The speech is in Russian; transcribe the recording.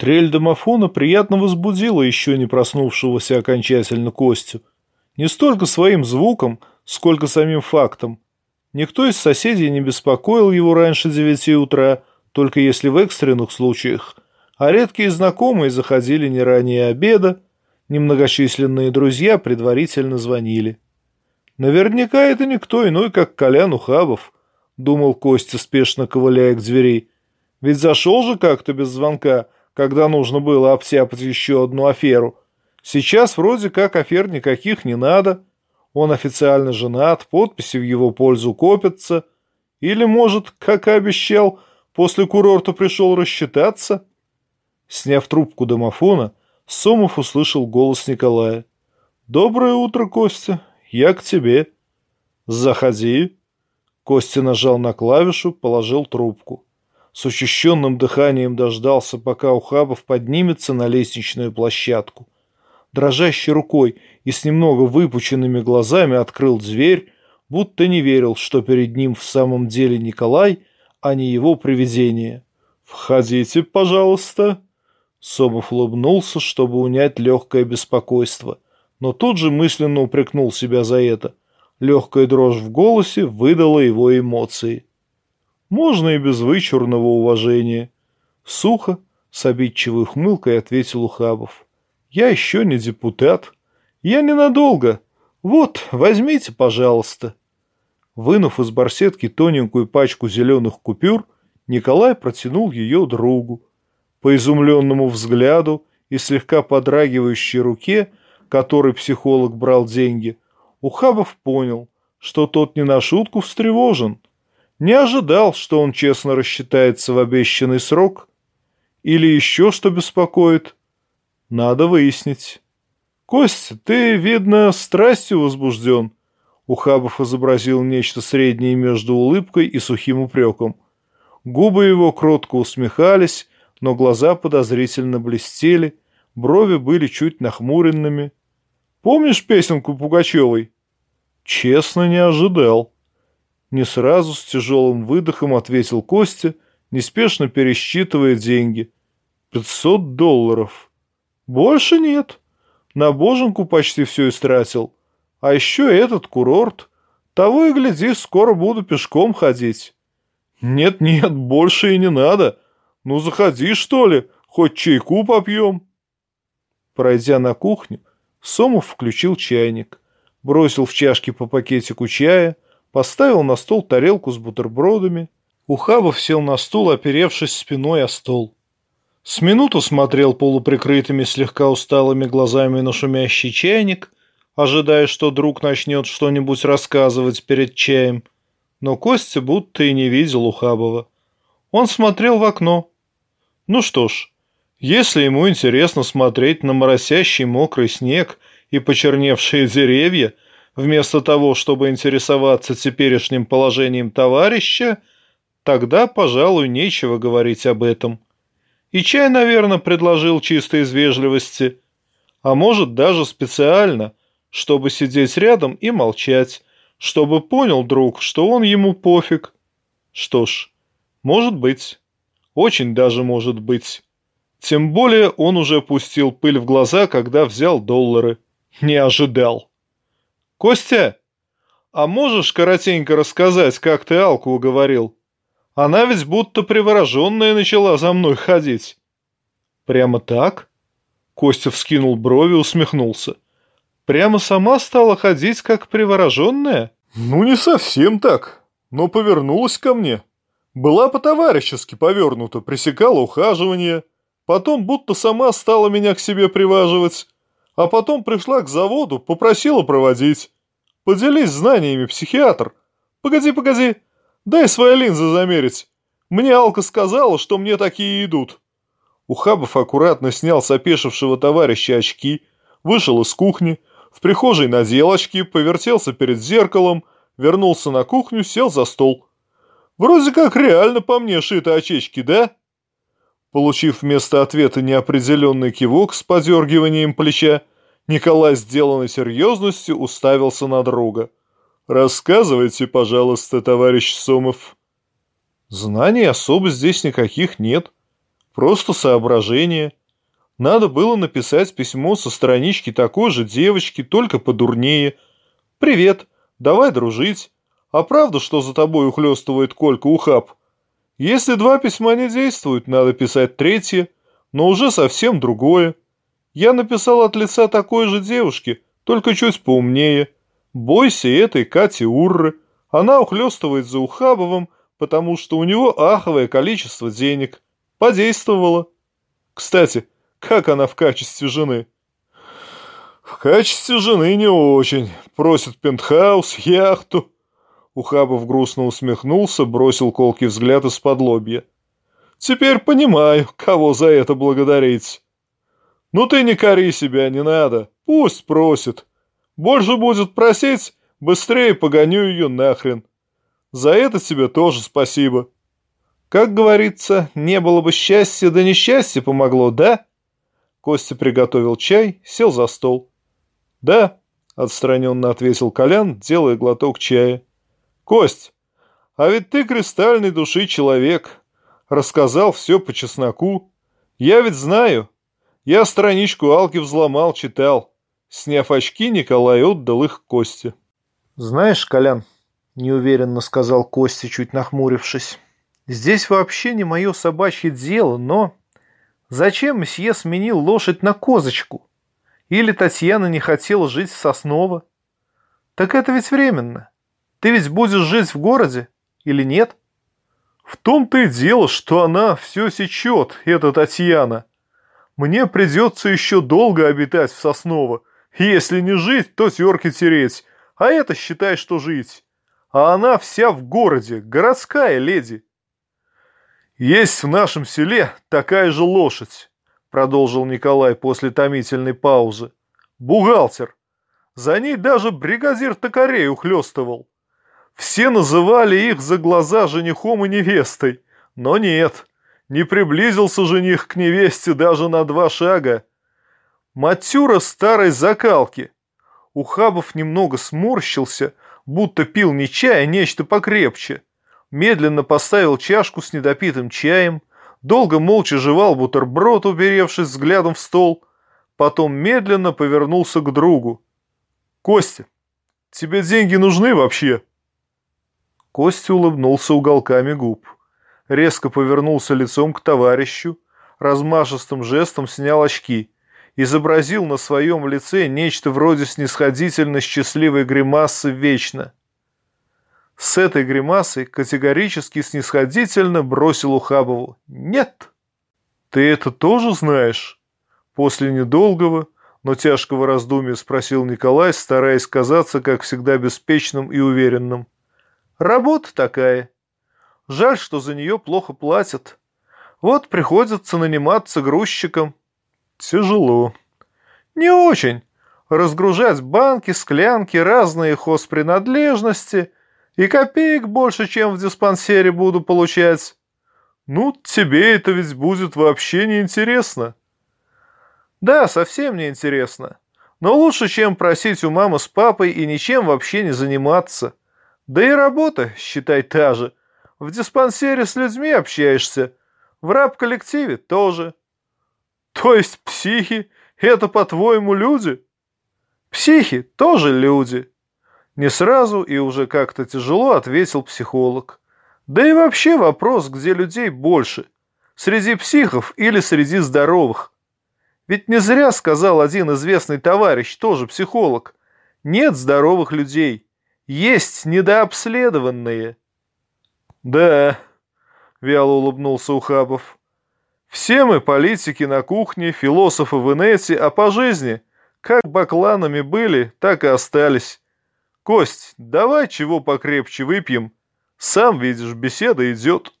Трель домофона приятно возбудила еще не проснувшегося окончательно Костю. Не столько своим звуком, сколько самим фактом. Никто из соседей не беспокоил его раньше девяти утра, только если в экстренных случаях, а редкие знакомые заходили не ранее обеда, немногочисленные друзья предварительно звонили. Наверняка это никто иной, как Колян Ухабов, думал Костя, спешно ковыляя к двери. Ведь зашел же как-то без звонка, когда нужно было обтяпать еще одну аферу. Сейчас вроде как афер никаких не надо. Он официально женат, подписи в его пользу копятся. Или, может, как и обещал, после курорта пришел рассчитаться? Сняв трубку домофона, Сомов услышал голос Николая. «Доброе утро, Костя. Я к тебе». «Заходи». Костя нажал на клавишу, положил трубку. С учащенным дыханием дождался, пока Ухабов поднимется на лестничную площадку. Дрожащей рукой и с немного выпученными глазами открыл дверь, будто не верил, что перед ним в самом деле Николай, а не его привидение. «Входите, пожалуйста». Собов улыбнулся, чтобы унять легкое беспокойство, но тут же мысленно упрекнул себя за это. Легкая дрожь в голосе выдала его эмоции. Можно и без вычурного уважения. Сухо, с обидчивой ухмылкой ответил Ухабов. Я еще не депутат. Я ненадолго. Вот, возьмите, пожалуйста. Вынув из барсетки тоненькую пачку зеленых купюр, Николай протянул ее другу. По изумленному взгляду и слегка подрагивающей руке, которой психолог брал деньги, Ухабов понял, что тот не на шутку встревожен. Не ожидал, что он честно рассчитается в обещанный срок. Или еще что беспокоит. Надо выяснить. Костя, ты, видно, страстью возбужден. Ухабов изобразил нечто среднее между улыбкой и сухим упреком. Губы его кротко усмехались, но глаза подозрительно блестели, брови были чуть нахмуренными. Помнишь песенку Пугачевой? Честно, не ожидал. Не сразу с тяжелым выдохом ответил Костя, неспешно пересчитывая деньги. Пятьсот долларов. Больше нет. На боженку почти все истратил. А еще этот курорт. Того и гляди, скоро буду пешком ходить. Нет-нет, больше и не надо. Ну, заходи, что ли, хоть чайку попьем. Пройдя на кухню, Сомов включил чайник, бросил в чашки по пакетику чая, поставил на стол тарелку с бутербродами. Ухабов сел на стул, оперевшись спиной о стол. С минуту смотрел полуприкрытыми слегка усталыми глазами на шумящий чайник, ожидая, что друг начнет что-нибудь рассказывать перед чаем. Но Костя будто и не видел Ухабова. Он смотрел в окно. Ну что ж, если ему интересно смотреть на моросящий мокрый снег и почерневшие деревья, вместо того, чтобы интересоваться теперешним положением товарища, тогда, пожалуй, нечего говорить об этом. И чай, наверное, предложил чисто из вежливости, а может даже специально, чтобы сидеть рядом и молчать, чтобы понял друг, что он ему пофиг. Что ж, может быть, очень даже может быть. Тем более он уже пустил пыль в глаза, когда взял доллары. Не ожидал. «Костя, а можешь коротенько рассказать, как ты Алку уговорил? Она ведь будто привороженная начала за мной ходить». «Прямо так?» Костя вскинул брови усмехнулся. «Прямо сама стала ходить, как привороженная?» «Ну, не совсем так, но повернулась ко мне. Была по-товарищески повернута, пресекала ухаживание». Потом будто сама стала меня к себе приваживать. А потом пришла к заводу, попросила проводить. Поделись знаниями, психиатр. Погоди, погоди. Дай свои линзы замерить. Мне Алка сказала, что мне такие идут. Ухабов аккуратно снял с опешившего товарища очки, вышел из кухни, в прихожей надел очки, повертелся перед зеркалом, вернулся на кухню, сел за стол. Вроде как реально по мне шиты очечки, да? Получив вместо ответа неопределенный кивок с подергиванием плеча, Николай, сделанной серьезностью, уставился на друга. «Рассказывайте, пожалуйста, товарищ Сомов». «Знаний особо здесь никаких нет. Просто соображение. Надо было написать письмо со странички такой же девочки, только подурнее. «Привет, давай дружить. А правда, что за тобой ухлёстывает Колька Ухаб? Если два письма не действуют, надо писать третье, но уже совсем другое. Я написал от лица такой же девушки, только чуть поумнее. Бойся этой Кати Урры. Она ухлёстывает за Ухабовым, потому что у него аховое количество денег. Подействовала. Кстати, как она в качестве жены? В качестве жены не очень. Просит пентхаус, яхту. Ухабов грустно усмехнулся, бросил колкий взгляд из-под лобья. Теперь понимаю, кого за это благодарить. Ну ты не кори себя, не надо. Пусть просит. Больше будет просить, быстрее погоню ее нахрен. За это тебе тоже спасибо. Как говорится, не было бы счастья, да несчастье помогло, да? Костя приготовил чай, сел за стол. Да, отстраненно ответил Колян, делая глоток чая. Кость, а ведь ты кристальной души человек. Рассказал все по чесноку. Я ведь знаю. Я страничку Алки взломал, читал. Сняв очки, Николай отдал их Косте. «Знаешь, Колян, — неуверенно сказал Костя, чуть нахмурившись, — здесь вообще не мое собачье дело, но... Зачем месье сменил лошадь на козочку? Или Татьяна не хотела жить в Сосново? Так это ведь временно. Ты ведь будешь жить в городе или нет? В том-то и дело, что она все сечет, эта Татьяна. Мне придется еще долго обитать в Сосново. Если не жить, то терки тереть. А это считай, что жить. А она вся в городе, городская леди. Есть в нашем селе такая же лошадь, продолжил Николай после томительной паузы. Бухгалтер. За ней даже бригадир токарей ухлёстывал. Все называли их за глаза женихом и невестой, но нет, не приблизился жених к невесте даже на два шага. Матюра старой закалки. Ухабов немного сморщился, будто пил не чай, а нечто покрепче. Медленно поставил чашку с недопитым чаем, долго молча жевал бутерброд, уперевшись взглядом в стол, потом медленно повернулся к другу. «Костя, тебе деньги нужны вообще?» Костя улыбнулся уголками губ. Резко повернулся лицом к товарищу, размашистым жестом снял очки, изобразил на своем лице нечто вроде снисходительно счастливой гримасы вечно. С этой гримасой категорически снисходительно бросил Ухабову «Нет!» «Ты это тоже знаешь?» После недолгого, но тяжкого раздумья спросил Николай, стараясь казаться, как всегда, беспечным и уверенным. Работа такая. Жаль, что за нее плохо платят. Вот приходится наниматься грузчиком. Тяжело. Не очень. Разгружать банки, склянки, разные хозпринадлежности. И копеек больше, чем в диспансере буду получать. Ну, тебе это ведь будет вообще неинтересно. Да, совсем неинтересно. Но лучше, чем просить у мамы с папой и ничем вообще не заниматься. Да и работа, считай, та же. В диспансере с людьми общаешься. В раб-коллективе тоже. То есть психи — это, по-твоему, люди? Психи тоже люди. Не сразу и уже как-то тяжело ответил психолог. Да и вообще вопрос, где людей больше. Среди психов или среди здоровых. Ведь не зря сказал один известный товарищ, тоже психолог. Нет здоровых людей. Есть недообследованные. Да, вяло улыбнулся Ухабов. Все мы политики на кухне, философы в инете, а по жизни, как бакланами были, так и остались. Кость, давай чего покрепче выпьем. Сам видишь, беседа идет.